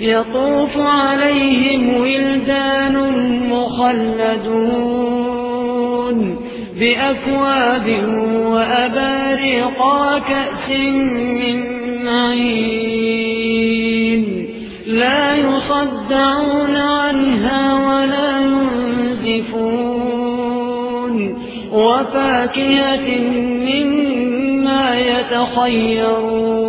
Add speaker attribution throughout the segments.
Speaker 1: يطوف عليهم ولدان مخلدون بأكواب وأباريق كأس من معين. لا يصدعون عنها ولا ينزفون. وفاكهة مما يتخيرون.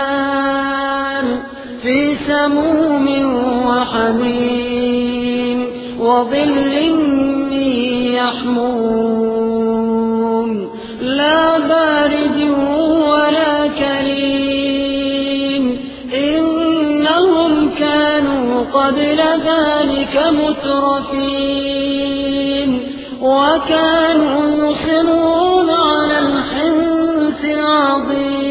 Speaker 1: في سموم وحميم وظل من يحموم لا بارد ولا كريم إنهم كانوا قبل ذلك مترفين وكانوا يصرون على الحنث العظيم